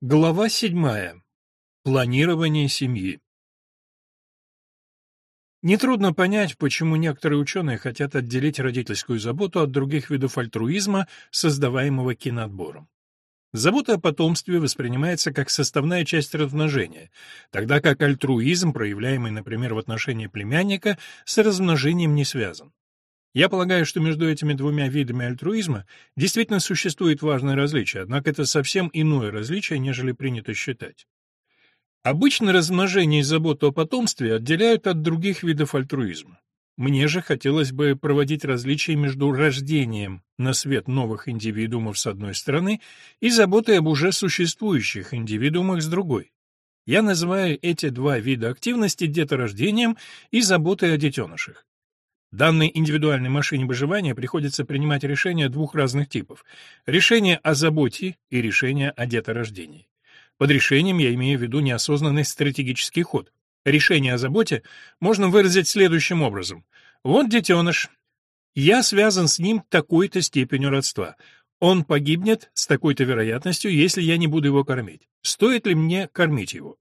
Глава седьмая. Планирование семьи. Нетрудно понять, почему некоторые ученые хотят отделить родительскую заботу от других видов альтруизма, создаваемого киноотбором. Забота о потомстве воспринимается как составная часть размножения, тогда как альтруизм, проявляемый, например, в отношении племянника, с размножением не связан. Я полагаю, что между этими двумя видами альтруизма действительно существует важное различие, однако это совсем иное различие, нежели принято считать. Обычно размножение и заботу о потомстве отделяют от других видов альтруизма. Мне же хотелось бы проводить различия между рождением на свет новых индивидуумов с одной стороны и заботой об уже существующих индивидуумах с другой. Я называю эти два вида активности деторождением и заботой о детенышах. Данной индивидуальной машине выживания приходится принимать решения двух разных типов. Решение о заботе и решение о деторождении. Под решением я имею в виду неосознанный стратегический ход. Решение о заботе можно выразить следующим образом. Вот детеныш. Я связан с ним такой-то степенью родства. Он погибнет с такой-то вероятностью, если я не буду его кормить. Стоит ли мне кормить его?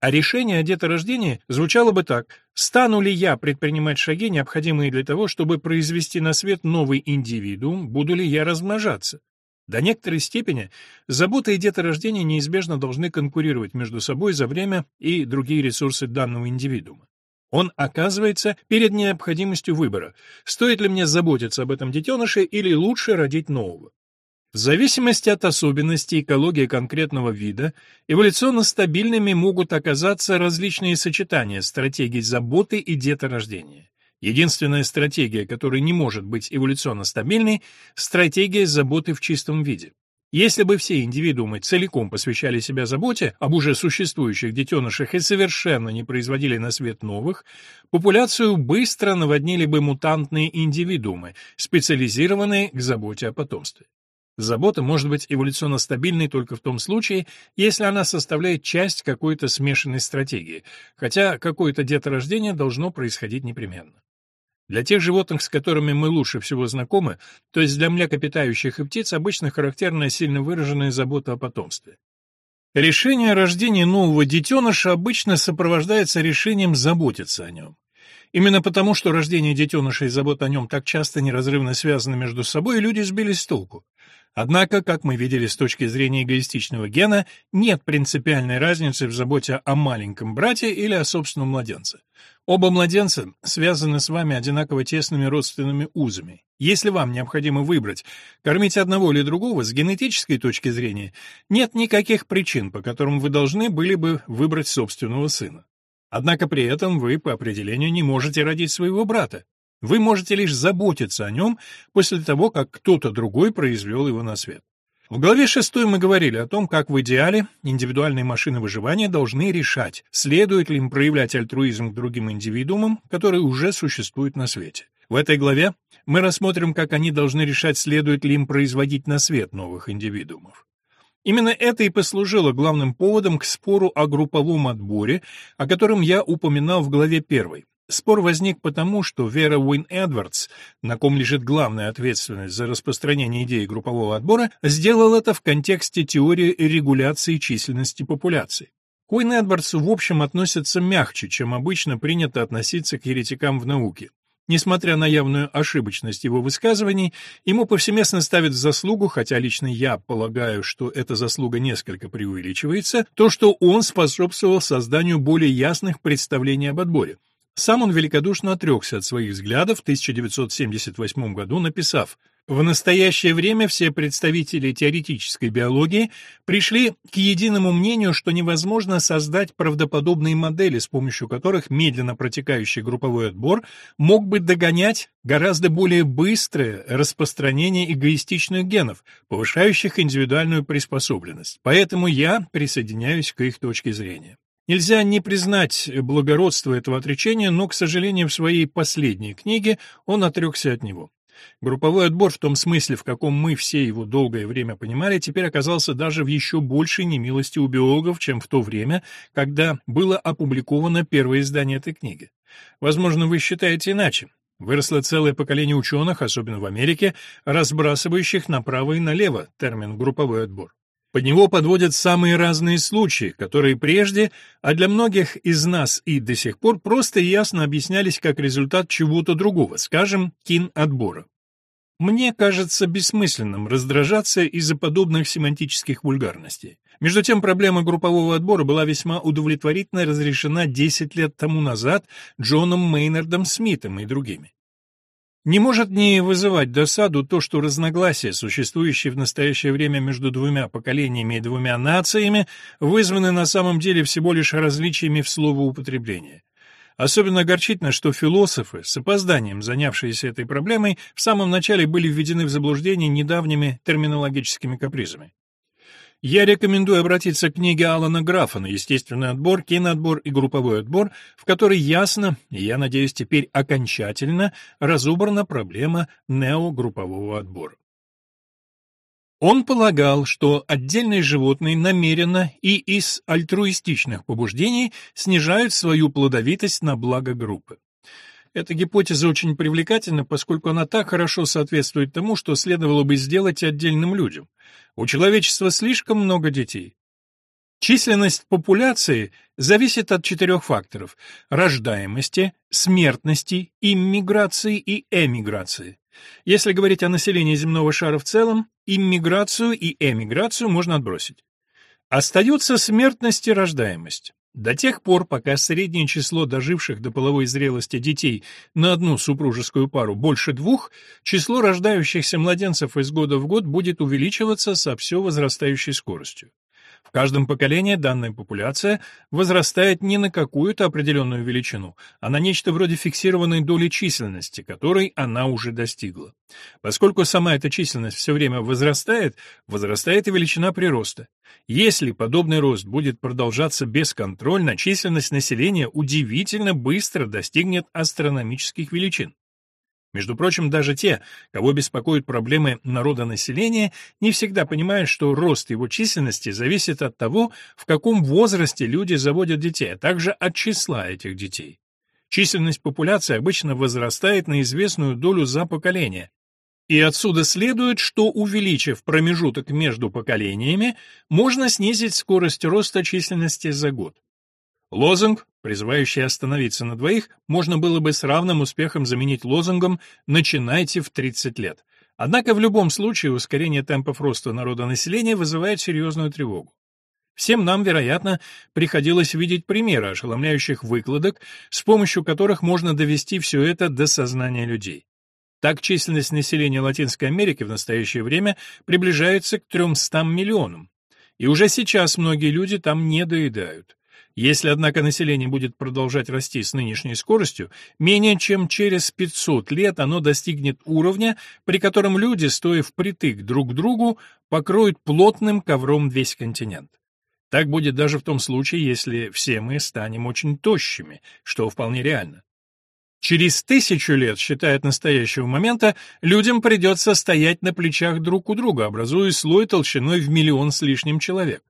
А решение о деторождении звучало бы так. Стану ли я предпринимать шаги, необходимые для того, чтобы произвести на свет новый индивидуум, буду ли я размножаться? До некоторой степени забота и деторождение неизбежно должны конкурировать между собой за время и другие ресурсы данного индивидуума. Он оказывается перед необходимостью выбора, стоит ли мне заботиться об этом детеныше или лучше родить нового. В зависимости от особенностей экологии конкретного вида, эволюционно стабильными могут оказаться различные сочетания стратегий заботы и деторождения. Единственная стратегия, которая не может быть эволюционно стабильной – стратегия заботы в чистом виде. Если бы все индивидуумы целиком посвящали себя заботе об уже существующих детенышах и совершенно не производили на свет новых, популяцию быстро наводнили бы мутантные индивидуумы, специализированные к заботе о потомстве. Забота может быть эволюционно стабильной только в том случае, если она составляет часть какой-то смешанной стратегии, хотя какое-то деторождение должно происходить непременно. Для тех животных, с которыми мы лучше всего знакомы, то есть для млекопитающих и птиц, обычно характерна сильно выраженная забота о потомстве. Решение о рождении нового детеныша обычно сопровождается решением заботиться о нем. Именно потому, что рождение детеныша и забота о нем так часто неразрывно связаны между собой, люди сбились с толку. Однако, как мы видели с точки зрения эгоистичного гена, нет принципиальной разницы в заботе о маленьком брате или о собственном младенце. Оба младенца связаны с вами одинаково тесными родственными узами. Если вам необходимо выбрать, кормить одного или другого, с генетической точки зрения, нет никаких причин, по которым вы должны были бы выбрать собственного сына. Однако при этом вы по определению не можете родить своего брата. Вы можете лишь заботиться о нем после того, как кто-то другой произвел его на свет. В главе 6 мы говорили о том, как в идеале индивидуальные машины выживания должны решать, следует ли им проявлять альтруизм к другим индивидуумам, которые уже существуют на свете. В этой главе мы рассмотрим, как они должны решать, следует ли им производить на свет новых индивидуумов. Именно это и послужило главным поводом к спору о групповом отборе, о котором я упоминал в главе 1. Спор возник потому, что Вера Уин Эдвардс, на ком лежит главная ответственность за распространение идеи группового отбора, сделал это в контексте теории регуляции численности популяции. Уин Эдвардс в общем относится мягче, чем обычно принято относиться к еретикам в науке. Несмотря на явную ошибочность его высказываний, ему повсеместно ставят в заслугу, хотя лично я полагаю, что эта заслуга несколько преувеличивается, то, что он способствовал созданию более ясных представлений об отборе. Сам он великодушно отрекся от своих взглядов в 1978 году, написав «В настоящее время все представители теоретической биологии пришли к единому мнению, что невозможно создать правдоподобные модели, с помощью которых медленно протекающий групповой отбор мог бы догонять гораздо более быстрое распространение эгоистичных генов, повышающих индивидуальную приспособленность. Поэтому я присоединяюсь к их точке зрения». Нельзя не признать благородство этого отречения, но, к сожалению, в своей последней книге он отрекся от него. Групповой отбор в том смысле, в каком мы все его долгое время понимали, теперь оказался даже в еще большей немилости у биологов, чем в то время, когда было опубликовано первое издание этой книги. Возможно, вы считаете иначе. Выросло целое поколение ученых, особенно в Америке, разбрасывающих направо и налево термин «групповой отбор». Под него подводят самые разные случаи, которые прежде, а для многих из нас и до сих пор просто и ясно объяснялись как результат чего-то другого, скажем, кинотбора. Мне кажется бессмысленным раздражаться из-за подобных семантических вульгарностей. Между тем, проблема группового отбора была весьма удовлетворительно разрешена 10 лет тому назад Джоном Мейнардом Смитом и другими. Не может не вызывать досаду то, что разногласия, существующие в настоящее время между двумя поколениями и двумя нациями, вызваны на самом деле всего лишь различиями в словоупотреблении. Особенно огорчительно, что философы, с опозданием занявшиеся этой проблемой, в самом начале были введены в заблуждение недавними терминологическими капризами. Я рекомендую обратиться к книге Алана Графа на естественный отбор, киноотбор и групповой отбор, в которой ясно, и я надеюсь теперь окончательно, разобрана проблема неогруппового отбора. Он полагал, что отдельные животные намеренно и из альтруистичных побуждений снижают свою плодовитость на благо группы. Эта гипотеза очень привлекательна, поскольку она так хорошо соответствует тому, что следовало бы сделать отдельным людям. У человечества слишком много детей. Численность популяции зависит от четырех факторов – рождаемости, смертности, иммиграции и эмиграции. Если говорить о населении земного шара в целом, иммиграцию и эмиграцию можно отбросить. Остается смертность и рождаемость. До тех пор, пока среднее число доживших до половой зрелости детей на одну супружескую пару больше двух, число рождающихся младенцев из года в год будет увеличиваться со все возрастающей скоростью. В каждом поколении данная популяция возрастает не на какую-то определенную величину, а на нечто вроде фиксированной доли численности, которой она уже достигла. Поскольку сама эта численность все время возрастает, возрастает и величина прироста. Если подобный рост будет продолжаться бесконтрольно, численность населения удивительно быстро достигнет астрономических величин. Между прочим, даже те, кого беспокоят проблемы народонаселения, не всегда понимают, что рост его численности зависит от того, в каком возрасте люди заводят детей, а также от числа этих детей. Численность популяции обычно возрастает на известную долю за поколение, и отсюда следует, что увеличив промежуток между поколениями, можно снизить скорость роста численности за год. Лозунг, призывающий остановиться на двоих, можно было бы с равным успехом заменить лозунгом «начинайте в 30 лет». Однако в любом случае ускорение темпов роста народонаселения вызывает серьезную тревогу. Всем нам, вероятно, приходилось видеть примеры ошеломляющих выкладок, с помощью которых можно довести все это до сознания людей. Так численность населения Латинской Америки в настоящее время приближается к 300 миллионам. И уже сейчас многие люди там не доедают. Если, однако, население будет продолжать расти с нынешней скоростью, менее чем через 500 лет оно достигнет уровня, при котором люди, стоя впритык друг к другу, покроют плотным ковром весь континент. Так будет даже в том случае, если все мы станем очень тощими, что вполне реально. Через тысячу лет, считая от настоящего момента, людям придется стоять на плечах друг у друга, образуя слой толщиной в миллион с лишним человек.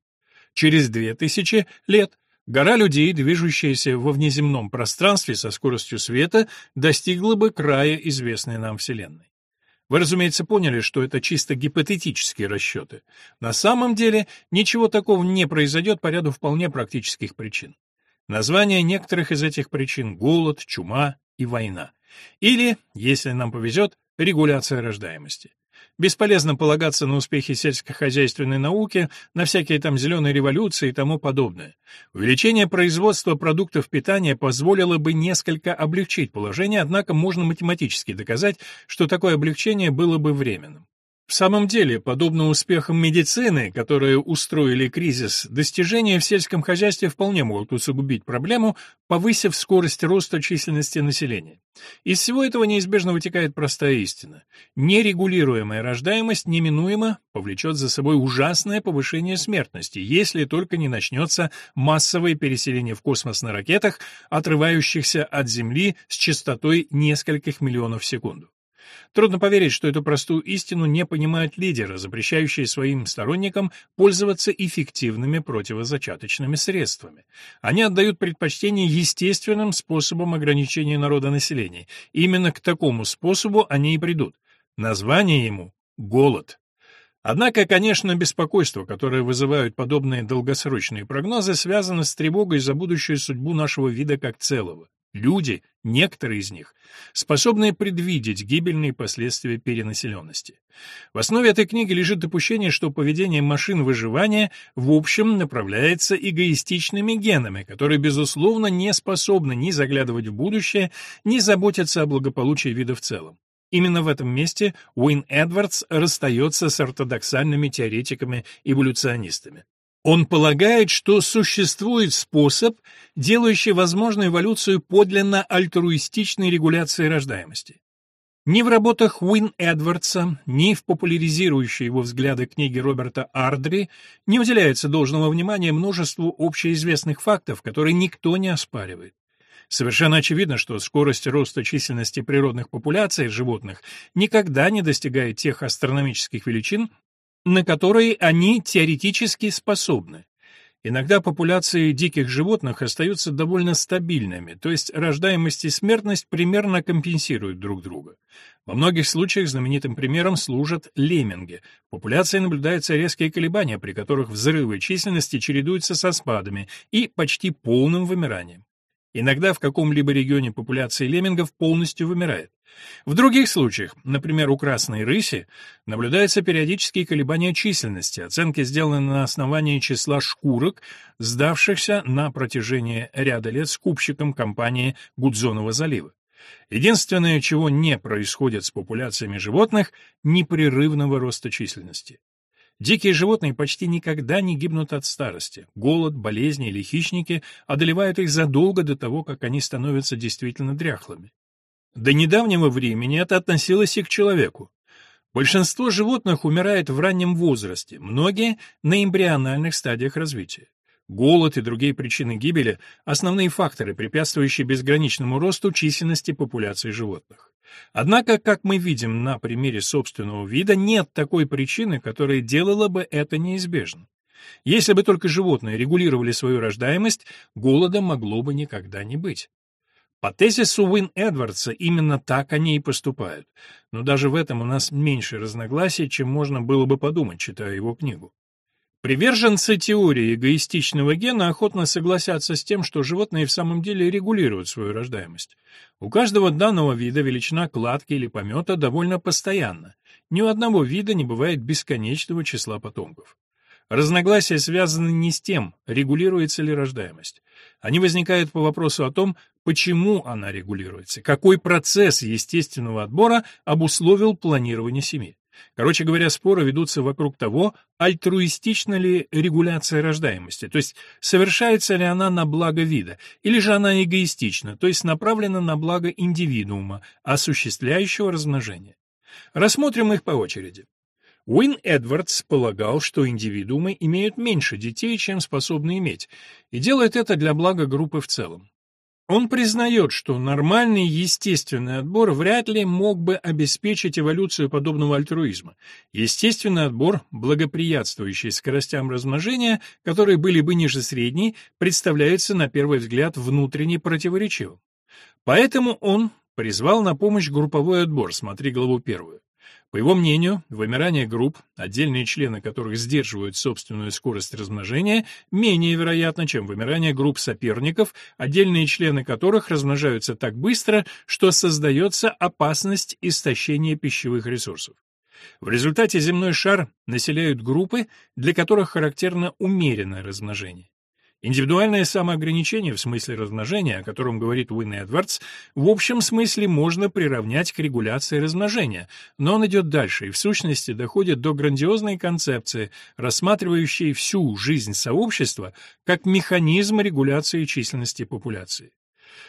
Через две тысячи лет гора людей, движущаяся во внеземном пространстве со скоростью света, достигла бы края известной нам Вселенной. Вы, разумеется, поняли, что это чисто гипотетические расчеты. На самом деле ничего такого не произойдет по ряду вполне практических причин. Названия некоторых из этих причин – голод, чума, и война. Или, если нам повезет, регуляция рождаемости. Бесполезно полагаться на успехи сельскохозяйственной науки, на всякие там зеленые революции и тому подобное. Увеличение производства продуктов питания позволило бы несколько облегчить положение, однако можно математически доказать, что такое облегчение было бы временным. В самом деле, подобно успехам медицины, которые устроили кризис, достижения в сельском хозяйстве вполне могут усугубить проблему, повысив скорость роста численности населения. Из всего этого неизбежно вытекает простая истина. Нерегулируемая рождаемость неминуемо повлечет за собой ужасное повышение смертности, если только не начнется массовое переселение в космос на ракетах, отрывающихся от Земли с частотой нескольких миллионов в секунду. Трудно поверить, что эту простую истину не понимают лидеры, запрещающие своим сторонникам пользоваться эффективными противозачаточными средствами. Они отдают предпочтение естественным способам ограничения народонаселения. Именно к такому способу они и придут. Название ему — голод. Однако, конечно, беспокойство, которое вызывают подобные долгосрочные прогнозы, связано с тревогой за будущую судьбу нашего вида как целого. Люди, некоторые из них, способны предвидеть гибельные последствия перенаселенности. В основе этой книги лежит допущение, что поведение машин выживания в общем направляется эгоистичными генами, которые, безусловно, не способны ни заглядывать в будущее, ни заботиться о благополучии вида в целом. Именно в этом месте Уин Эдвардс расстается с ортодоксальными теоретиками-эволюционистами. Он полагает, что существует способ, делающий возможной эволюцию подлинно альтруистичной регуляции рождаемости. Ни в работах Уин Эдвардса, ни в популяризирующей его взгляды книги Роберта Ардри не уделяется должного внимания множеству общеизвестных фактов, которые никто не оспаривает. Совершенно очевидно, что скорость роста численности природных популяций животных никогда не достигает тех астрономических величин, на которые они теоретически способны. Иногда популяции диких животных остаются довольно стабильными, то есть рождаемость и смертность примерно компенсируют друг друга. Во многих случаях знаменитым примером служат лемминги. В популяции наблюдаются резкие колебания, при которых взрывы численности чередуются со спадами и почти полным вымиранием. Иногда в каком-либо регионе популяция леммингов полностью вымирает. В других случаях, например, у красной рыси, наблюдаются периодические колебания численности. Оценки сделаны на основании числа шкурок, сдавшихся на протяжении ряда лет скупщиком компании Гудзонова залива. Единственное, чего не происходит с популяциями животных – непрерывного роста численности. Дикие животные почти никогда не гибнут от старости. Голод, болезни или хищники одолевают их задолго до того, как они становятся действительно дряхлыми. До недавнего времени это относилось и к человеку. Большинство животных умирает в раннем возрасте, многие — на эмбриональных стадиях развития. Голод и другие причины гибели – основные факторы, препятствующие безграничному росту численности популяции животных. Однако, как мы видим на примере собственного вида, нет такой причины, которая делала бы это неизбежным. Если бы только животные регулировали свою рождаемость, голода могло бы никогда не быть. По тезису Уин Эдвардса именно так они и поступают, но даже в этом у нас меньше разногласий, чем можно было бы подумать, читая его книгу. Приверженцы теории эгоистичного гена охотно согласятся с тем, что животные в самом деле регулируют свою рождаемость. У каждого данного вида величина кладки или помета довольно постоянна. Ни у одного вида не бывает бесконечного числа потомков. Разногласия связаны не с тем, регулируется ли рождаемость. Они возникают по вопросу о том, почему она регулируется, какой процесс естественного отбора обусловил планирование семьи. Короче говоря, споры ведутся вокруг того, альтруистична ли регуляция рождаемости, то есть совершается ли она на благо вида, или же она эгоистична, то есть направлена на благо индивидуума, осуществляющего размножение. Рассмотрим их по очереди. Уин Эдвардс полагал, что индивидуумы имеют меньше детей, чем способны иметь, и делает это для блага группы в целом. Он признает, что нормальный естественный отбор вряд ли мог бы обеспечить эволюцию подобного альтруизма. Естественный отбор, благоприятствующий скоростям размножения, которые были бы ниже средней, представляется на первый взгляд внутренне противоречивым. Поэтому он призвал на помощь групповой отбор, смотри главу первую. По его мнению, вымирание групп, отдельные члены которых сдерживают собственную скорость размножения, менее вероятно, чем вымирание групп соперников, отдельные члены которых размножаются так быстро, что создается опасность истощения пищевых ресурсов. В результате земной шар населяют группы, для которых характерно умеренное размножение. Индивидуальное самоограничение в смысле размножения, о котором говорит Уинни Эдвардс, в общем смысле можно приравнять к регуляции размножения, но он идет дальше и в сущности доходит до грандиозной концепции, рассматривающей всю жизнь сообщества как механизм регуляции численности популяции.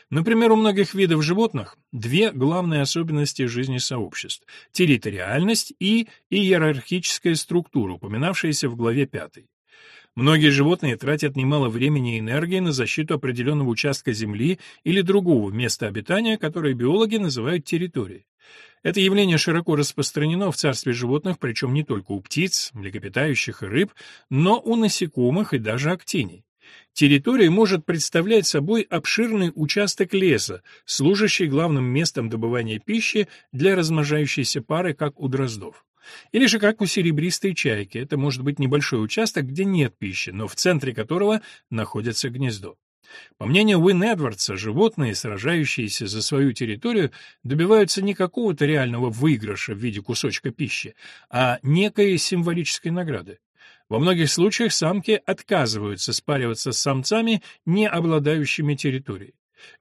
Например, у многих видов животных две главные особенности жизни сообществ – территориальность и иерархическая структура, упоминавшиеся в главе 5. Многие животные тратят немало времени и энергии на защиту определенного участка земли или другого места обитания, которое биологи называют территорией. Это явление широко распространено в царстве животных, причем не только у птиц, млекопитающих и рыб, но у насекомых и даже актиний. Территория может представлять собой обширный участок леса, служащий главным местом добывания пищи для размножающейся пары, как у дроздов. Или же как у серебристой чайки, это может быть небольшой участок, где нет пищи, но в центре которого находится гнездо. По мнению Уин Эдвардса, животные, сражающиеся за свою территорию, добиваются не какого-то реального выигрыша в виде кусочка пищи, а некой символической награды. Во многих случаях самки отказываются спариваться с самцами, не обладающими территорией.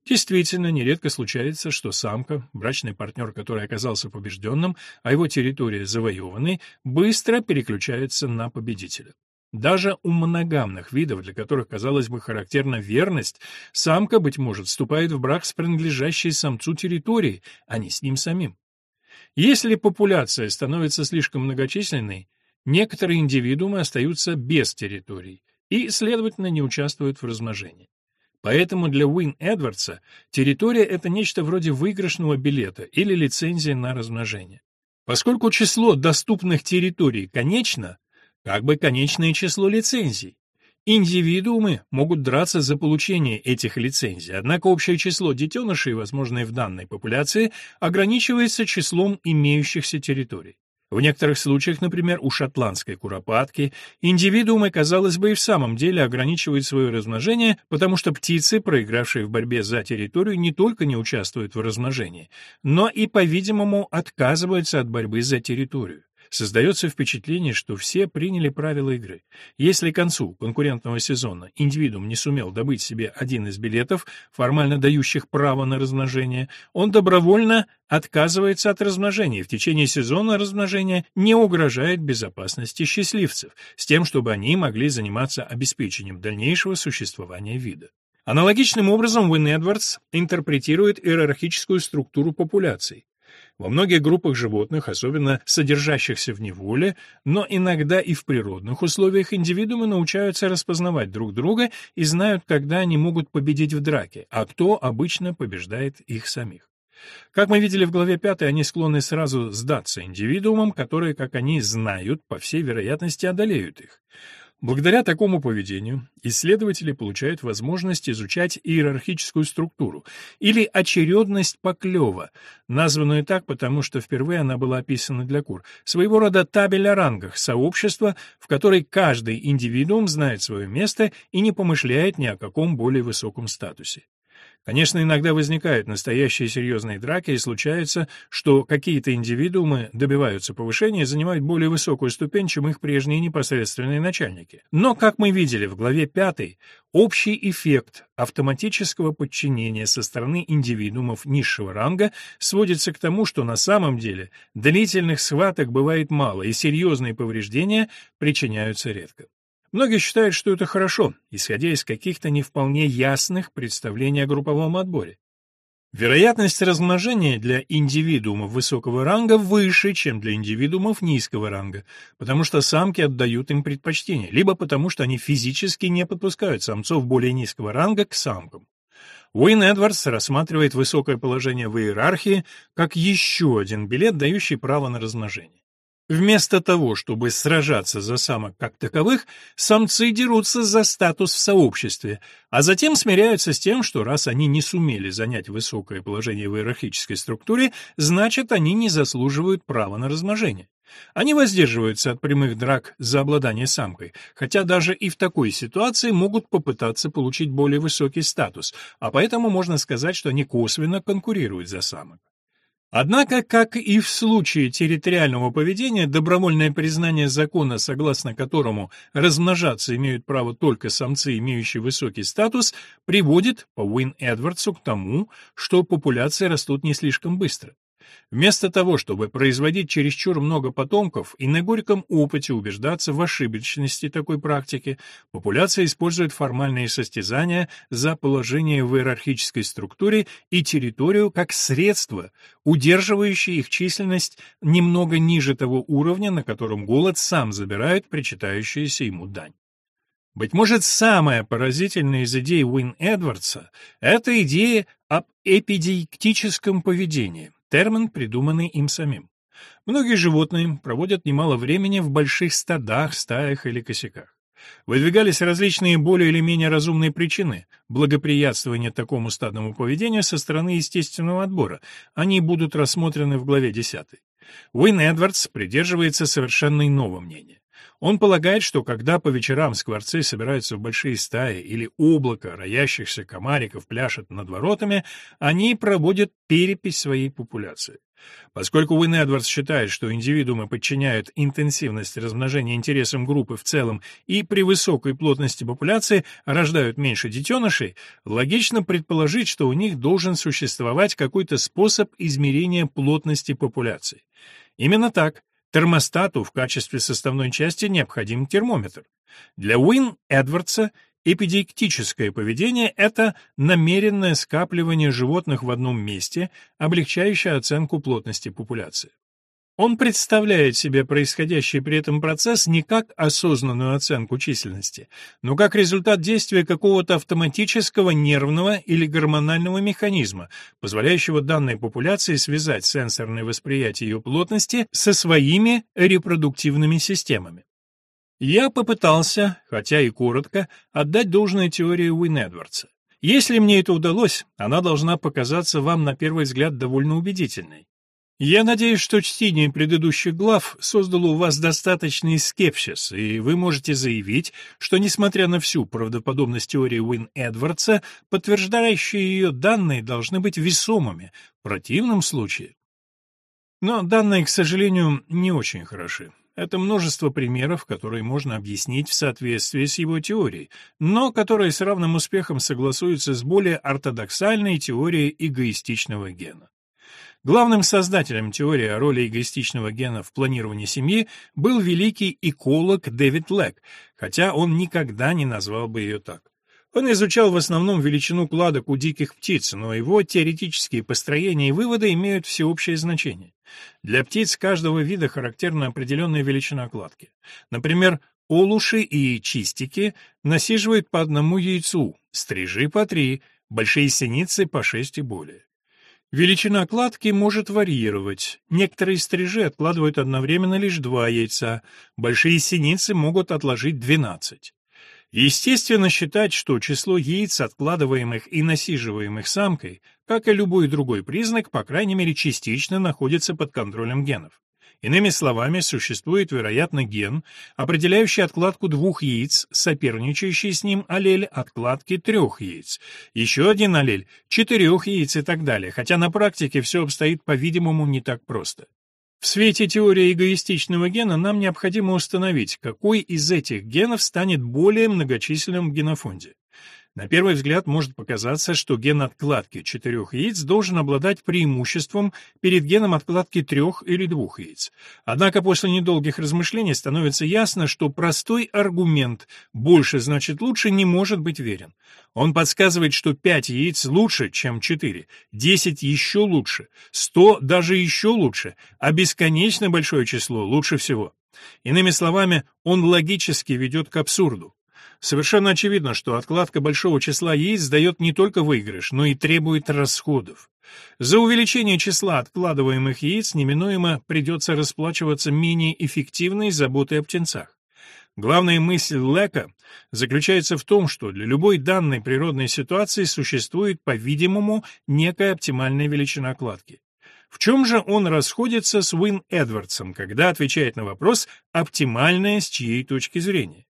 Действительно, нередко случается, что самка, брачный партнер, который оказался побежденным, а его территория завоеванной, быстро переключается на победителя. Даже у моногамных видов, для которых, казалось бы, характерна верность, самка, быть может, вступает в брак с принадлежащей самцу территорией, а не с ним самим. Если популяция становится слишком многочисленной, некоторые индивидуумы остаются без территорий и, следовательно, не участвуют в размножении. Поэтому для Уин Эдвардса территория — это нечто вроде выигрышного билета или лицензии на размножение. Поскольку число доступных территорий конечно, как бы конечное число лицензий. Индивидуумы могут драться за получение этих лицензий, однако общее число детенышей, возможное в данной популяции, ограничивается числом имеющихся территорий. В некоторых случаях, например, у шотландской куропатки, индивидуумы, казалось бы, и в самом деле ограничивают свое размножение, потому что птицы, проигравшие в борьбе за территорию, не только не участвуют в размножении, но и, по-видимому, отказываются от борьбы за территорию. Создается впечатление, что все приняли правила игры. Если к концу конкурентного сезона индивидуум не сумел добыть себе один из билетов, формально дающих право на размножение, он добровольно отказывается от размножения. В течение сезона размножения не угрожает безопасности счастливцев, с тем, чтобы они могли заниматься обеспечением дальнейшего существования вида. Аналогичным образом Уин Эдвардс интерпретирует иерархическую структуру популяций. Во многих группах животных, особенно содержащихся в неволе, но иногда и в природных условиях, индивидуумы научаются распознавать друг друга и знают, когда они могут победить в драке, а кто обычно побеждает их самих. Как мы видели в главе 5, они склонны сразу сдаться индивидуумам, которые, как они знают, по всей вероятности одолеют их. Благодаря такому поведению исследователи получают возможность изучать иерархическую структуру или очередность поклёва, названную так, потому что впервые она была описана для кур, своего рода табель о рангах сообщества, в которой каждый индивидуум знает свое место и не помышляет ни о каком более высоком статусе. Конечно, иногда возникают настоящие серьезные драки, и случается, что какие-то индивидуумы добиваются повышения и занимают более высокую ступень, чем их прежние непосредственные начальники. Но, как мы видели в главе 5, общий эффект автоматического подчинения со стороны индивидуумов низшего ранга сводится к тому, что на самом деле длительных схваток бывает мало, и серьезные повреждения причиняются редко. Многие считают, что это хорошо, исходя из каких-то не вполне ясных представлений о групповом отборе. Вероятность размножения для индивидуумов высокого ранга выше, чем для индивидуумов низкого ранга, потому что самки отдают им предпочтение, либо потому что они физически не подпускают самцов более низкого ранга к самкам. Уин Эдвардс рассматривает высокое положение в иерархии как еще один билет, дающий право на размножение. Вместо того, чтобы сражаться за самок как таковых, самцы дерутся за статус в сообществе, а затем смиряются с тем, что раз они не сумели занять высокое положение в иерархической структуре, значит, они не заслуживают права на размножение. Они воздерживаются от прямых драк за обладание самкой, хотя даже и в такой ситуации могут попытаться получить более высокий статус, а поэтому можно сказать, что они косвенно конкурируют за самок. Однако, как и в случае территориального поведения, добровольное признание закона, согласно которому размножаться имеют право только самцы, имеющие высокий статус, приводит, по Уин-Эдвардсу, к тому, что популяции растут не слишком быстро. Вместо того, чтобы производить чересчур много потомков и на горьком опыте убеждаться в ошибочности такой практики, популяция использует формальные состязания за положение в иерархической структуре и территорию как средство, удерживающее их численность немного ниже того уровня, на котором голод сам забирает причитающуюся ему дань. Быть может, самая поразительная из идей Уин Эдвардса — это идея об эпидиектическом поведении термин, придуманный им самим. Многие животные проводят немало времени в больших стадах, стаях или косяках. Выдвигались различные более или менее разумные причины благоприятствования такому стадному поведению со стороны естественного отбора. Они будут рассмотрены в главе 10. Уин Эдвардс придерживается совершенно иного мнения. Он полагает, что когда по вечерам скворцы собираются в большие стаи или облако роящихся комариков пляшет над воротами, они проводят перепись своей популяции. Поскольку Уин Эдвардс считает, что индивидуумы подчиняют интенсивность размножения интересам группы в целом и при высокой плотности популяции рождают меньше детенышей, логично предположить, что у них должен существовать какой-то способ измерения плотности популяции. Именно так, Термостату в качестве составной части необходим термометр. Для Уин Эдвардса эпидиктическое поведение – это намеренное скапливание животных в одном месте, облегчающее оценку плотности популяции. Он представляет себе происходящий при этом процесс не как осознанную оценку численности, но как результат действия какого-то автоматического нервного или гормонального механизма, позволяющего данной популяции связать сенсорное восприятие ее плотности со своими репродуктивными системами. Я попытался, хотя и коротко, отдать должное теории Уин-Эдвардса. Если мне это удалось, она должна показаться вам на первый взгляд довольно убедительной. Я надеюсь, что чтение предыдущих глав создало у вас достаточный скепсис, и вы можете заявить, что, несмотря на всю правдоподобность теории Уин-Эдвардса, подтверждающие ее данные должны быть весомыми, в противном случае. Но данные, к сожалению, не очень хороши. Это множество примеров, которые можно объяснить в соответствии с его теорией, но которые с равным успехом согласуются с более ортодоксальной теорией эгоистичного гена. Главным создателем теории о роли эгоистичного гена в планировании семьи был великий эколог Дэвид Лек, хотя он никогда не назвал бы ее так. Он изучал в основном величину кладок у диких птиц, но его теоретические построения и выводы имеют всеобщее значение. Для птиц каждого вида характерна определенная величина кладки. Например, олуши и чистики насиживают по одному яйцу, стрижи по три, большие синицы по шесть и более. Величина кладки может варьировать. Некоторые стрижи откладывают одновременно лишь два яйца, большие синицы могут отложить 12. Естественно считать, что число яиц, откладываемых и насиживаемых самкой, как и любой другой признак, по крайней мере частично находится под контролем генов. Иными словами, существует, вероятно, ген, определяющий откладку двух яиц, соперничающий с ним аллель откладки трех яиц, еще один аллель четырех яиц и так далее, хотя на практике все обстоит, по-видимому, не так просто. В свете теории эгоистичного гена нам необходимо установить, какой из этих генов станет более многочисленным в генофонде. На первый взгляд может показаться, что ген откладки четырех яиц должен обладать преимуществом перед геном откладки трех или двух яиц. Однако после недолгих размышлений становится ясно, что простой аргумент «больше значит лучше» не может быть верен. Он подсказывает, что пять яиц лучше, чем четыре, десять еще лучше, сто даже еще лучше, а бесконечно большое число лучше всего. Иными словами, он логически ведет к абсурду. Совершенно очевидно, что откладка большого числа яиц дает не только выигрыш, но и требует расходов. За увеличение числа откладываемых яиц неминуемо придется расплачиваться менее эффективной заботой о птенцах. Главная мысль Лека заключается в том, что для любой данной природной ситуации существует, по-видимому, некая оптимальная величина кладки. В чем же он расходится с Уин Эдвардсом, когда отвечает на вопрос «оптимальное с чьей точки зрения»?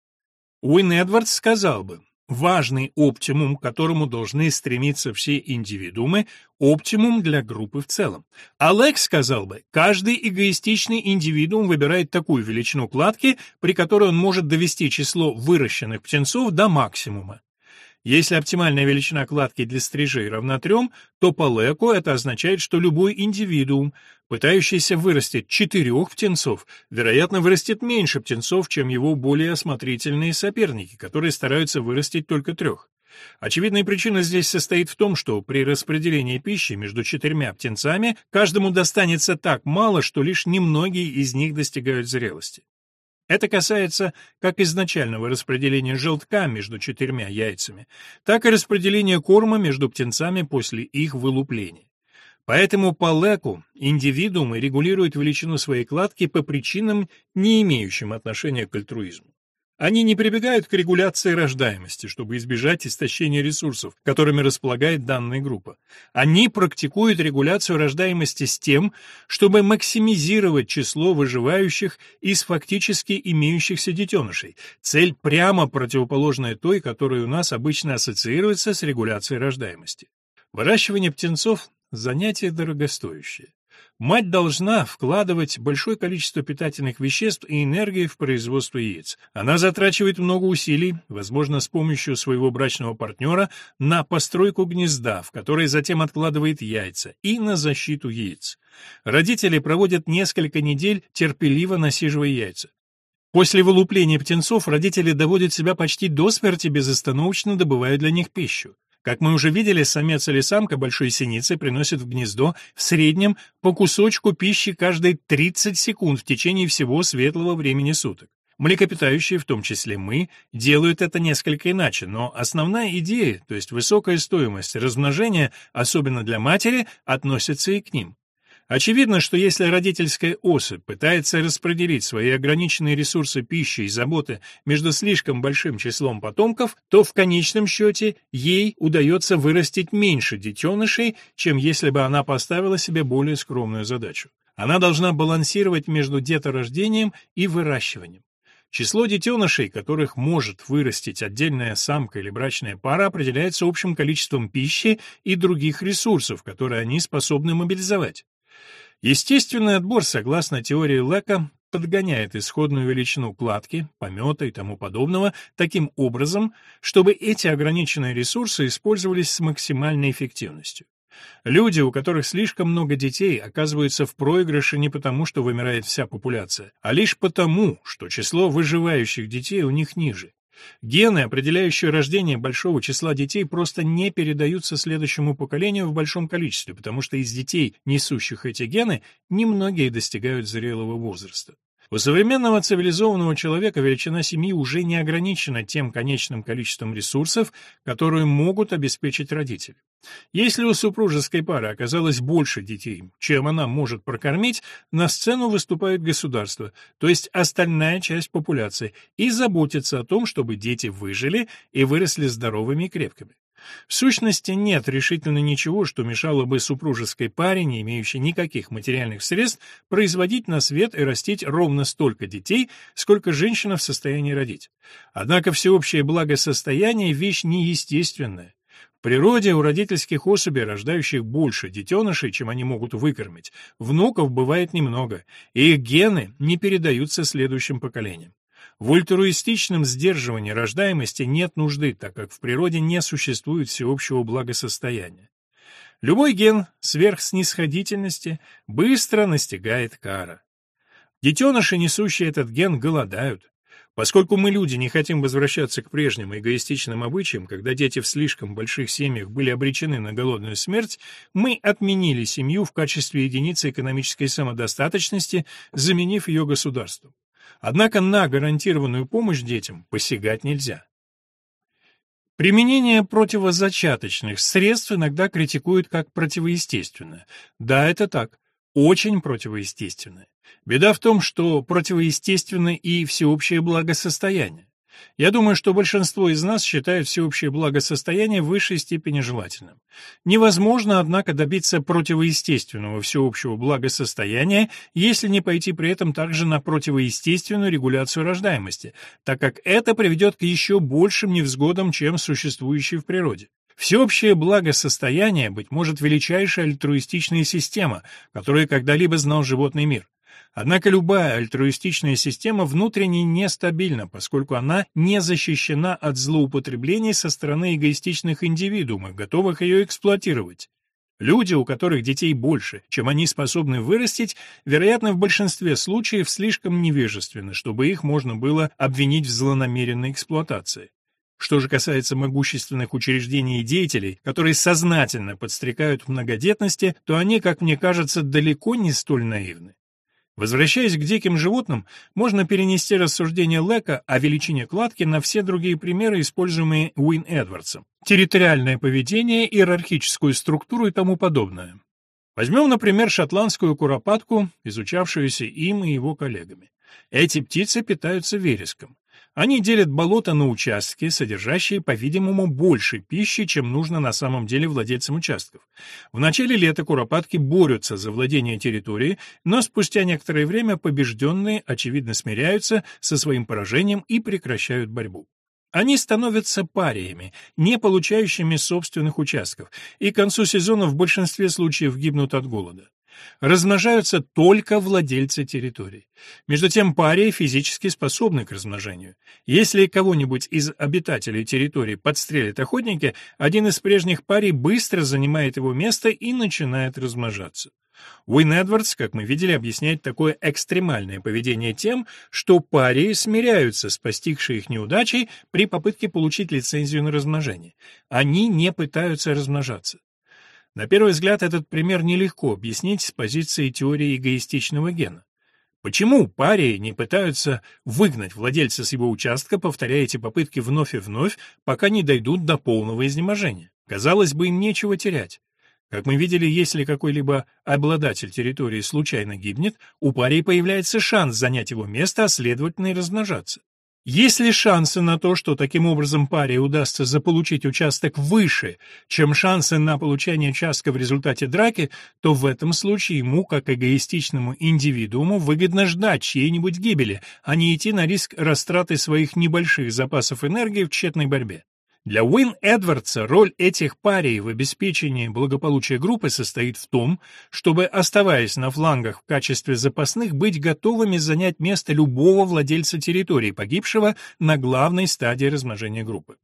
Уин Эдвардс сказал бы, важный оптимум, к которому должны стремиться все индивидуумы, оптимум для группы в целом. Алекс сказал бы, каждый эгоистичный индивидуум выбирает такую величину кладки, при которой он может довести число выращенных птенцов до максимума. Если оптимальная величина кладки для стрижей равна 3, то по Леку это означает, что любой индивидуум, пытающийся вырастить четырех птенцов, вероятно, вырастет меньше птенцов, чем его более осмотрительные соперники, которые стараются вырастить только трех. Очевидная причина здесь состоит в том, что при распределении пищи между четырьмя птенцами каждому достанется так мало, что лишь немногие из них достигают зрелости. Это касается как изначального распределения желтка между четырьмя яйцами, так и распределения корма между птенцами после их вылупления. Поэтому по леку индивидуумы регулируют величину своей кладки по причинам, не имеющим отношения к альтруизму. Они не прибегают к регуляции рождаемости, чтобы избежать истощения ресурсов, которыми располагает данная группа. Они практикуют регуляцию рождаемости с тем, чтобы максимизировать число выживающих из фактически имеющихся детенышей. Цель прямо противоположная той, которая у нас обычно ассоциируется с регуляцией рождаемости. Выращивание птенцов – занятие дорогостоящее. Мать должна вкладывать большое количество питательных веществ и энергии в производство яиц. Она затрачивает много усилий, возможно, с помощью своего брачного партнера, на постройку гнезда, в которое затем откладывает яйца, и на защиту яиц. Родители проводят несколько недель, терпеливо насиживая яйца. После вылупления птенцов родители доводят себя почти до смерти, безостановочно добывая для них пищу. Как мы уже видели, самец или самка большой синицы приносит в гнездо в среднем по кусочку пищи каждые 30 секунд в течение всего светлого времени суток. Млекопитающие, в том числе мы, делают это несколько иначе, но основная идея, то есть высокая стоимость размножения, особенно для матери, относится и к ним. Очевидно, что если родительская особь пытается распределить свои ограниченные ресурсы пищи и заботы между слишком большим числом потомков, то в конечном счете ей удается вырастить меньше детенышей, чем если бы она поставила себе более скромную задачу. Она должна балансировать между деторождением и выращиванием. Число детенышей, которых может вырастить отдельная самка или брачная пара, определяется общим количеством пищи и других ресурсов, которые они способны мобилизовать. Естественный отбор, согласно теории Лека, подгоняет исходную величину кладки, помета и тому подобного таким образом, чтобы эти ограниченные ресурсы использовались с максимальной эффективностью. Люди, у которых слишком много детей, оказываются в проигрыше не потому, что вымирает вся популяция, а лишь потому, что число выживающих детей у них ниже. Гены, определяющие рождение большого числа детей, просто не передаются следующему поколению в большом количестве, потому что из детей, несущих эти гены, немногие достигают зрелого возраста. У современного цивилизованного человека величина семьи уже не ограничена тем конечным количеством ресурсов, которые могут обеспечить родители. Если у супружеской пары оказалось больше детей, чем она может прокормить, на сцену выступает государство, то есть остальная часть популяции, и заботится о том, чтобы дети выжили и выросли здоровыми и крепкими. В сущности, нет решительно ничего, что мешало бы супружеской паре, не имеющей никаких материальных средств, производить на свет и растить ровно столько детей, сколько женщина в состоянии родить. Однако всеобщее благосостояние – вещь неестественная. В природе у родительских особей, рождающих больше детенышей, чем они могут выкормить, внуков бывает немного, и их гены не передаются следующим поколениям. В ультруистичном сдерживании рождаемости нет нужды, так как в природе не существует всеобщего благосостояния. Любой ген сверхснисходительности быстро настигает кара. Детеныши, несущие этот ген, голодают. Поскольку мы, люди, не хотим возвращаться к прежним эгоистичным обычаям, когда дети в слишком больших семьях были обречены на голодную смерть, мы отменили семью в качестве единицы экономической самодостаточности, заменив ее государством. Однако на гарантированную помощь детям посягать нельзя. Применение противозачаточных средств иногда критикуют как противоестественное. Да, это так, очень противоестественное. Беда в том, что противоестественно и всеобщее благосостояние. Я думаю, что большинство из нас считают всеобщее благосостояние в высшей степени желательным. Невозможно, однако, добиться противоестественного всеобщего благосостояния, если не пойти при этом также на противоестественную регуляцию рождаемости, так как это приведет к еще большим невзгодам, чем существующие в природе. Всеобщее благосостояние, быть может, величайшая альтруистичная система, которую когда-либо знал животный мир. Однако любая альтруистичная система внутренне нестабильна, поскольку она не защищена от злоупотреблений со стороны эгоистичных индивидуумов, готовых ее эксплуатировать. Люди, у которых детей больше, чем они способны вырастить, вероятно, в большинстве случаев слишком невежественны, чтобы их можно было обвинить в злонамеренной эксплуатации. Что же касается могущественных учреждений и деятелей, которые сознательно подстрекают многодетности, то они, как мне кажется, далеко не столь наивны. Возвращаясь к диким животным, можно перенести рассуждение Лека о величине кладки на все другие примеры, используемые Уин Эдвардсом. Территориальное поведение, иерархическую структуру и тому подобное. Возьмем, например, шотландскую куропатку, изучавшуюся им и его коллегами. Эти птицы питаются вереском. Они делят болото на участки, содержащие, по-видимому, больше пищи, чем нужно на самом деле владельцам участков. В начале лета куропатки борются за владение территорией, но спустя некоторое время побежденные, очевидно, смиряются со своим поражением и прекращают борьбу. Они становятся париями, не получающими собственных участков, и к концу сезона в большинстве случаев гибнут от голода размножаются только владельцы территорий. Между тем парии физически способны к размножению. Если кого-нибудь из обитателей территории подстрелят охотники, один из прежних парий быстро занимает его место и начинает размножаться. Уин Эдвардс, как мы видели, объясняет такое экстремальное поведение тем, что парии смиряются с постигшей их неудачей при попытке получить лицензию на размножение. Они не пытаются размножаться. На первый взгляд этот пример нелегко объяснить с позиции теории эгоистичного гена. Почему парии не пытаются выгнать владельца с его участка, повторяя эти попытки вновь и вновь, пока не дойдут до полного изнеможения? Казалось бы, им нечего терять. Как мы видели, если какой-либо обладатель территории случайно гибнет, у парии появляется шанс занять его место, а следовательно и размножаться. Есть ли шансы на то, что таким образом паре удастся заполучить участок выше, чем шансы на получение участка в результате драки, то в этом случае ему, как эгоистичному индивидууму, выгодно ждать чьей-нибудь гибели, а не идти на риск растраты своих небольших запасов энергии в тщетной борьбе. Для Уин Эдвардса роль этих парей в обеспечении благополучия группы состоит в том, чтобы, оставаясь на флангах в качестве запасных, быть готовыми занять место любого владельца территории, погибшего на главной стадии размножения группы.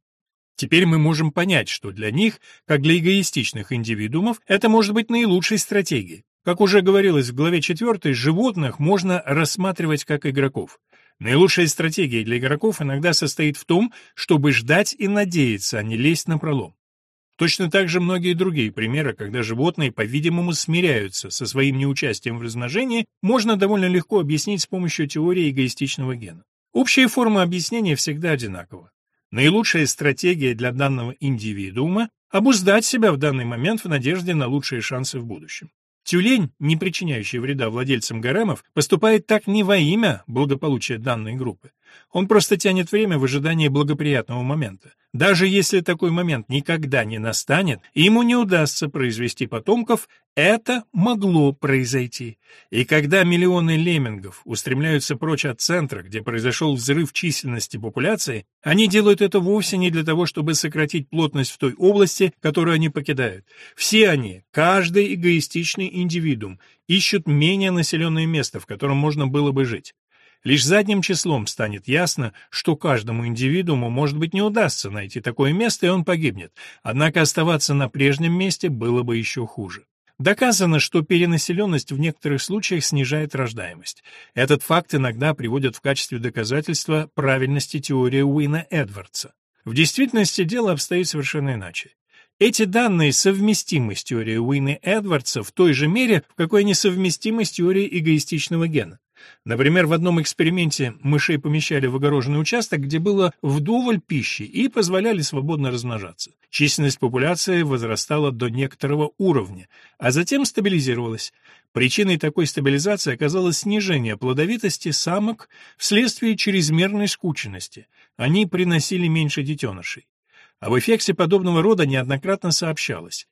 Теперь мы можем понять, что для них, как для эгоистичных индивидуумов, это может быть наилучшей стратегией. Как уже говорилось в главе 4, животных можно рассматривать как игроков. Наилучшая стратегия для игроков иногда состоит в том, чтобы ждать и надеяться, а не лезть на пролом. Точно так же многие другие примеры, когда животные, по-видимому, смиряются со своим неучастием в размножении, можно довольно легко объяснить с помощью теории эгоистичного гена. Общая форма объяснения всегда одинакова. Наилучшая стратегия для данного индивидуума – обуздать себя в данный момент в надежде на лучшие шансы в будущем. Тюлень, не причиняющий вреда владельцам гаремов, поступает так не во имя благополучия данной группы. Он просто тянет время в ожидании благоприятного момента. Даже если такой момент никогда не настанет, ему не удастся произвести потомков, это могло произойти. И когда миллионы леммингов устремляются прочь от центра, где произошел взрыв численности популяции, они делают это вовсе не для того, чтобы сократить плотность в той области, которую они покидают. Все они, каждый эгоистичный индивидуум, ищут менее населенное место, в котором можно было бы жить. Лишь задним числом станет ясно, что каждому индивидууму, может быть, не удастся найти такое место, и он погибнет. Однако оставаться на прежнем месте было бы еще хуже. Доказано, что перенаселенность в некоторых случаях снижает рождаемость. Этот факт иногда приводят в качестве доказательства правильности теории Уина Эдвардса. В действительности дело обстоит совершенно иначе. Эти данные совместимы с теорией Уина Эдвардса в той же мере, в какой они совместимы с теорией эгоистичного гена. Например, в одном эксперименте мышей помещали в огороженный участок, где было вдоволь пищи, и позволяли свободно размножаться. Численность популяции возрастала до некоторого уровня, а затем стабилизировалась. Причиной такой стабилизации оказалось снижение плодовитости самок вследствие чрезмерной скученности. Они приносили меньше детенышей. Об эффекте подобного рода неоднократно сообщалось.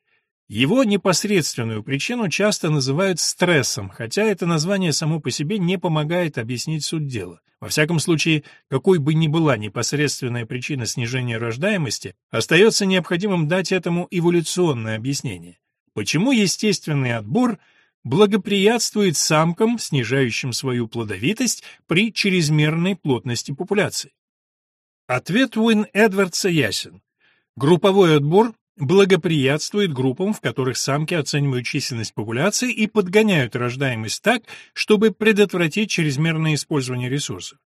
Его непосредственную причину часто называют стрессом, хотя это название само по себе не помогает объяснить суть дела. Во всяком случае, какой бы ни была непосредственная причина снижения рождаемости, остается необходимым дать этому эволюционное объяснение. Почему естественный отбор благоприятствует самкам, снижающим свою плодовитость при чрезмерной плотности популяции? Ответ Уин Эдвардса ясен. Групповой отбор благоприятствует группам, в которых самки оценивают численность популяции и подгоняют рождаемость так, чтобы предотвратить чрезмерное использование ресурсов.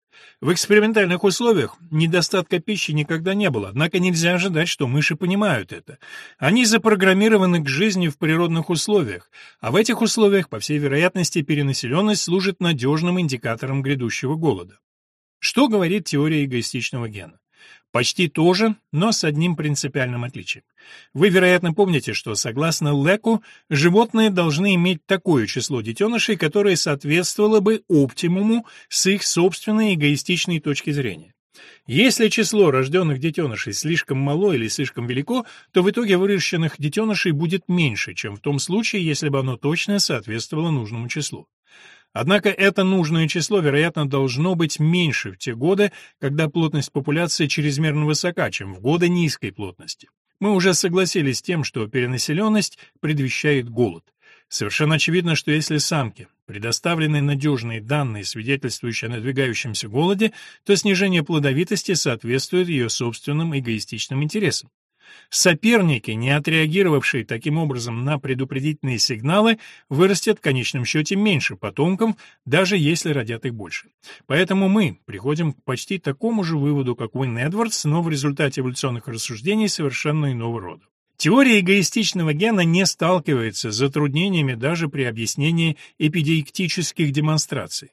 В экспериментальных условиях недостатка пищи никогда не было, однако нельзя ожидать, что мыши понимают это. Они запрограммированы к жизни в природных условиях, а в этих условиях, по всей вероятности, перенаселенность служит надежным индикатором грядущего голода. Что говорит теория эгоистичного гена? Почти то же, но с одним принципиальным отличием. Вы, вероятно, помните, что, согласно Леку, животные должны иметь такое число детенышей, которое соответствовало бы оптимуму с их собственной эгоистичной точки зрения. Если число рожденных детенышей слишком мало или слишком велико, то в итоге выращенных детенышей будет меньше, чем в том случае, если бы оно точно соответствовало нужному числу. Однако это нужное число, вероятно, должно быть меньше в те годы, когда плотность популяции чрезмерно высока, чем в годы низкой плотности. Мы уже согласились с тем, что перенаселенность предвещает голод. Совершенно очевидно, что если самке предоставлены надежные данные, свидетельствующие о надвигающемся голоде, то снижение плодовитости соответствует ее собственным эгоистичным интересам. Соперники, не отреагировавшие таким образом на предупредительные сигналы, вырастят в конечном счете меньше потомков, даже если родят их больше. Поэтому мы приходим к почти такому же выводу, как Уин Эдвардс, но в результате эволюционных рассуждений совершенно иного рода. Теория эгоистичного гена не сталкивается с затруднениями даже при объяснении эпидиектических демонстраций.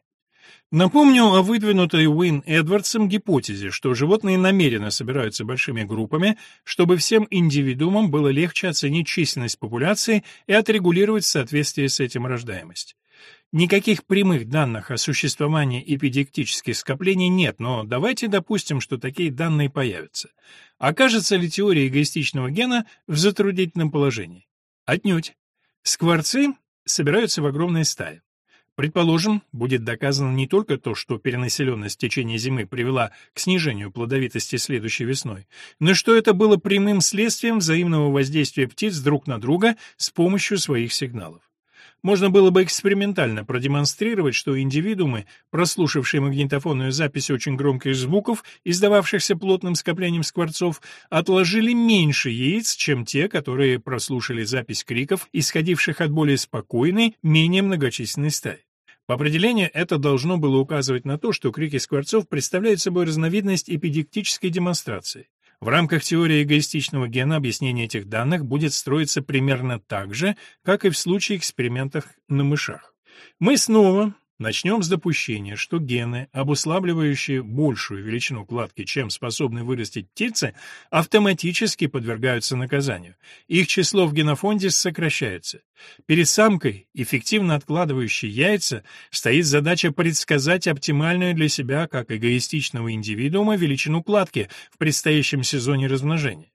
Напомню о выдвинутой Уин Эдвардсом гипотезе, что животные намеренно собираются большими группами, чтобы всем индивидуумам было легче оценить численность популяции и отрегулировать в соответствии с этим рождаемость. Никаких прямых данных о существовании эпидектических скоплений нет, но давайте допустим, что такие данные появятся. Окажется ли теория эгоистичного гена в затруднительном положении? Отнюдь. Скворцы собираются в огромные стаи. Предположим, будет доказано не только то, что перенаселенность в течение зимы привела к снижению плодовитости следующей весной, но и что это было прямым следствием взаимного воздействия птиц друг на друга с помощью своих сигналов. Можно было бы экспериментально продемонстрировать, что индивидуумы, прослушавшие магнитофонную запись очень громких звуков, издававшихся плотным скоплением скворцов, отложили меньше яиц, чем те, которые прослушали запись криков, исходивших от более спокойной, менее многочисленной стаи. По определению, это должно было указывать на то, что крики скворцов представляют собой разновидность эпидектической демонстрации. В рамках теории эгоистичного гена объяснение этих данных будет строиться примерно так же, как и в случае экспериментов на мышах. Мы снова Начнем с допущения, что гены, обуславливающие большую величину кладки, чем способны вырастить птицы, автоматически подвергаются наказанию. Их число в генофонде сокращается. Перед самкой, эффективно откладывающей яйца, стоит задача предсказать оптимальную для себя, как эгоистичного индивидуума, величину кладки в предстоящем сезоне размножения.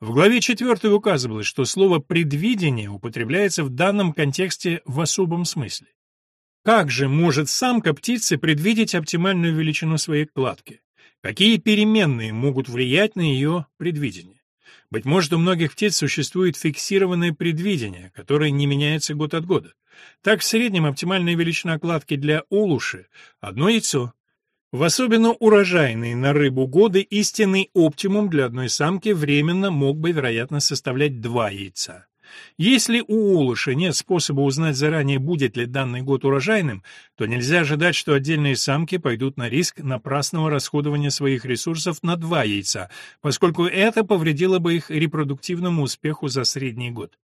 В главе 4 указывалось, что слово «предвидение» употребляется в данном контексте в особом смысле. Как же может самка птицы предвидеть оптимальную величину своей кладки? Какие переменные могут влиять на ее предвидение? Быть может, у многих птиц существует фиксированное предвидение, которое не меняется год от года. Так, в среднем оптимальная величина кладки для олуши – одно яйцо. В особенно урожайные на рыбу годы истинный оптимум для одной самки временно мог бы, вероятно, составлять два яйца. Если у улыша нет способа узнать заранее, будет ли данный год урожайным, то нельзя ожидать, что отдельные самки пойдут на риск напрасного расходования своих ресурсов на два яйца, поскольку это повредило бы их репродуктивному успеху за средний год.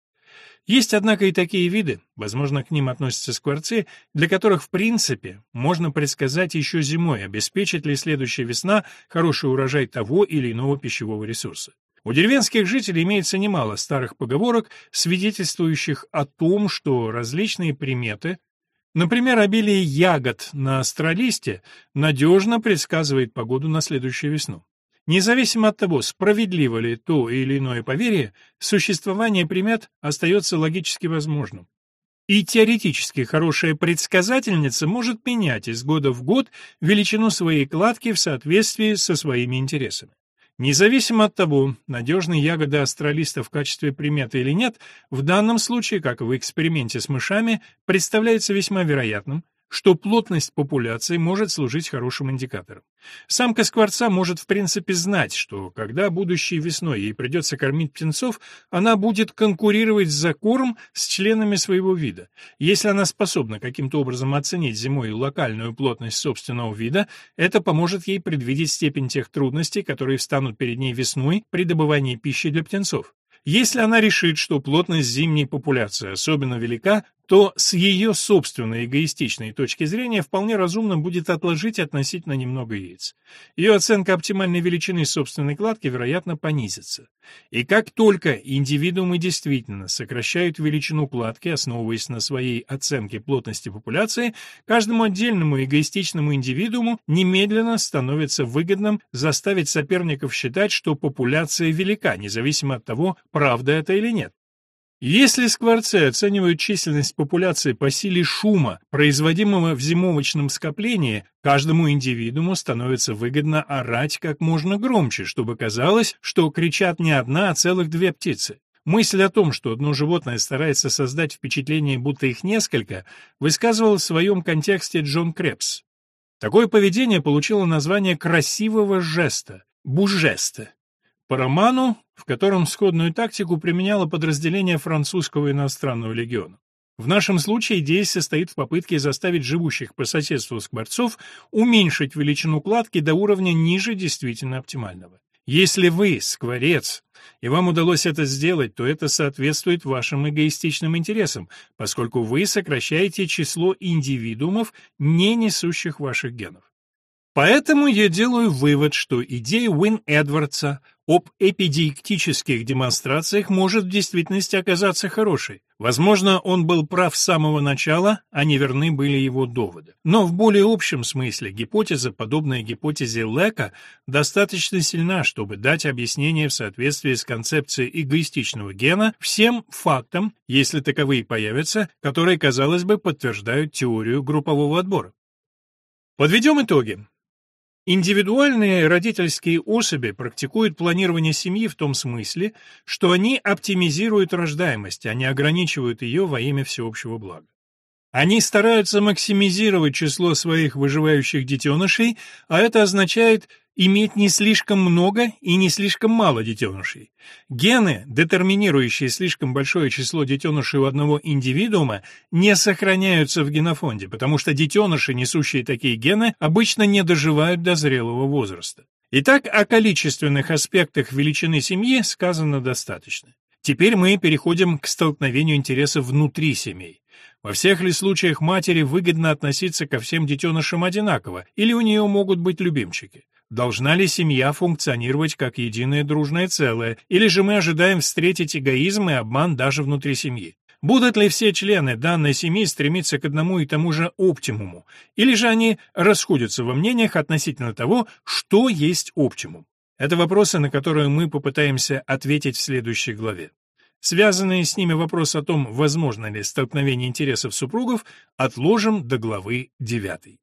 Есть, однако, и такие виды, возможно, к ним относятся скворцы, для которых, в принципе, можно предсказать еще зимой, обеспечит ли следующая весна хороший урожай того или иного пищевого ресурса. У деревенских жителей имеется немало старых поговорок, свидетельствующих о том, что различные приметы, например, обилие ягод на астролисте, надежно предсказывает погоду на следующую весну. Независимо от того, справедливо ли то или иное поверье, существование примет остается логически возможным. И теоретически хорошая предсказательница может менять из года в год величину своей кладки в соответствии со своими интересами. Независимо от того, надежны ягоды астралиста в качестве приметы или нет, в данном случае, как в эксперименте с мышами, представляется весьма вероятным, что плотность популяции может служить хорошим индикатором. Самка скворца может в принципе знать, что когда будущей весной ей придется кормить птенцов, она будет конкурировать за корм с членами своего вида. Если она способна каким-то образом оценить зимой локальную плотность собственного вида, это поможет ей предвидеть степень тех трудностей, которые встанут перед ней весной при добывании пищи для птенцов. Если она решит, что плотность зимней популяции особенно велика, то с ее собственной эгоистичной точки зрения вполне разумно будет отложить относительно немного яиц. Ее оценка оптимальной величины собственной кладки, вероятно, понизится. И как только индивидуумы действительно сокращают величину кладки, основываясь на своей оценке плотности популяции, каждому отдельному эгоистичному индивидууму немедленно становится выгодным заставить соперников считать, что популяция велика, независимо от того, правда это или нет. Если скворцы оценивают численность популяции по силе шума, производимого в зимовочном скоплении, каждому индивидууму становится выгодно орать как можно громче, чтобы казалось, что кричат не одна, а целых две птицы. Мысль о том, что одно животное старается создать впечатление, будто их несколько, высказывал в своем контексте Джон Крепс. Такое поведение получило название красивого жеста – бужеста. По роману, в котором сходную тактику применяло подразделение французского иностранного легиона. В нашем случае идея состоит в попытке заставить живущих по соседству скворцов уменьшить величину кладки до уровня ниже действительно оптимального. Если вы скворец, и вам удалось это сделать, то это соответствует вашим эгоистичным интересам, поскольку вы сокращаете число индивидуумов, не несущих ваших генов. Поэтому я делаю вывод, что идея Уин Эдвардса об эпидиектических демонстрациях может в действительности оказаться хорошей. Возможно, он был прав с самого начала, а неверны были его доводы. Но в более общем смысле гипотеза, подобная гипотезе Лека, достаточно сильна, чтобы дать объяснение в соответствии с концепцией эгоистичного гена всем фактам, если таковые появятся, которые, казалось бы, подтверждают теорию группового отбора. Подведем итоги. Индивидуальные родительские особи практикуют планирование семьи в том смысле, что они оптимизируют рождаемость, а не ограничивают ее во имя всеобщего блага. Они стараются максимизировать число своих выживающих детенышей, а это означает иметь не слишком много и не слишком мало детенышей. Гены, детерминирующие слишком большое число детенышей у одного индивидуума, не сохраняются в генофонде, потому что детеныши, несущие такие гены, обычно не доживают до зрелого возраста. Итак, о количественных аспектах величины семьи сказано достаточно. Теперь мы переходим к столкновению интересов внутри семей. Во всех ли случаях матери выгодно относиться ко всем детенышам одинаково, или у нее могут быть любимчики? Должна ли семья функционировать как единое дружное целое, или же мы ожидаем встретить эгоизм и обман даже внутри семьи? Будут ли все члены данной семьи стремиться к одному и тому же оптимуму, или же они расходятся во мнениях относительно того, что есть оптимум? Это вопросы, на которые мы попытаемся ответить в следующей главе. Связанные с ними вопросы о том, возможно ли столкновение интересов супругов, отложим до главы 9.